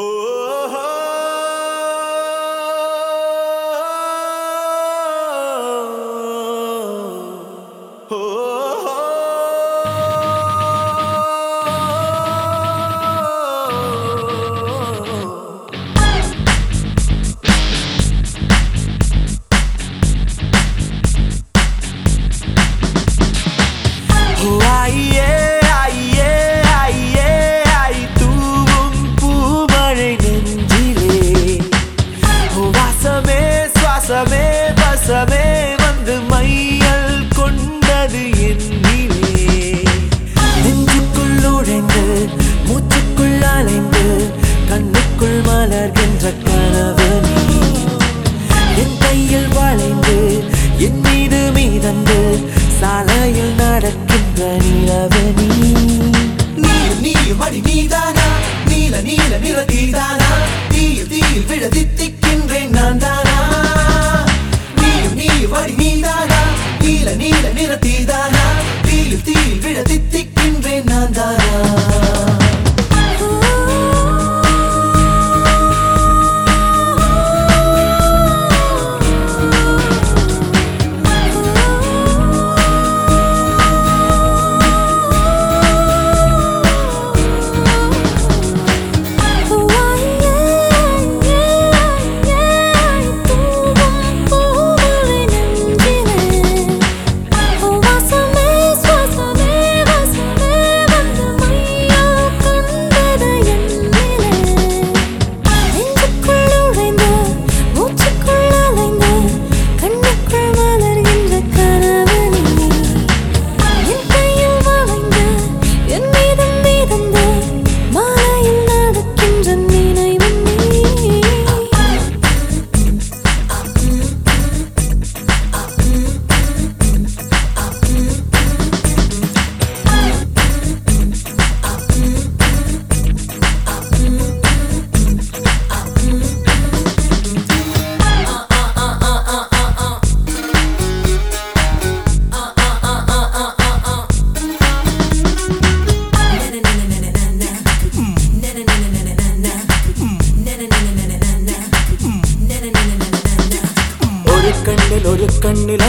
Oh. வசமே வந்து மையல் கொண்டது என்னிலே. நெஞ்சுக்குள் நுழைந்து மூச்சுக்குள் அலைந்து கண்ணுக்குள் மலர்கின்ற கனவு என் கையில் வளைந்து என் மீது மீதந்து சாலையில் நடக்கின்ற நிலவு நீ. நீயும் நீயும் நீதானா? நீல நீல நிற தீதானா தீயில் தீயில் விழ நிற தீதானா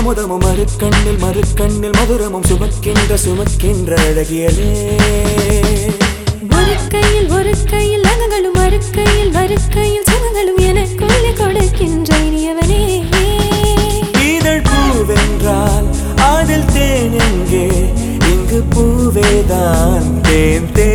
அமுதமும் மறு கண்ணில் மறு கண்ணில் மதுரமும் சுமக்கின்ற சுமக்கின்ற அழகியலே. ஒரு கையில் ஒரு கையில் அகங்களும் மறு கையில் மறு கையில் சுகங்களும் எனக்குள்ளே கொடுக்கின்ற இனியவனே. இதழ் பூவென்றால் அதில் தேன் எங்கே? இங்கு பூவேதான் தேன் தேன் தேன்.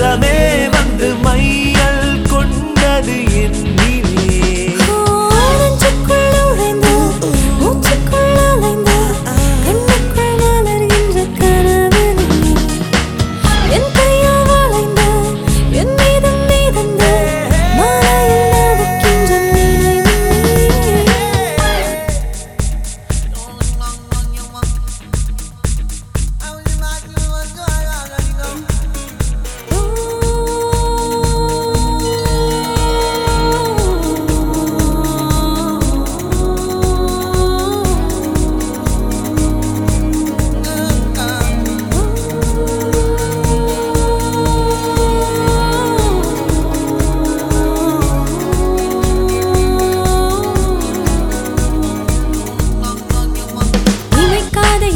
Bésame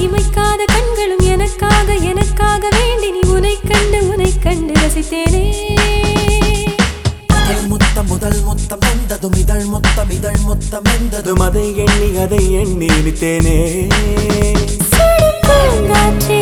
இமைக்காத கண்களும் எனக்காக எனக்காக வேண்டி நீ உனை கண்டு உனை கண்டு ரசித்தேனே. முத்தம் முதல் முத்தம் எந்ததும் இதழ் முத்தம் இதழ் முத்தம் எந்ததும் அதை எண்ணி அதை எண்ணி இனித்தேனே. காற்றே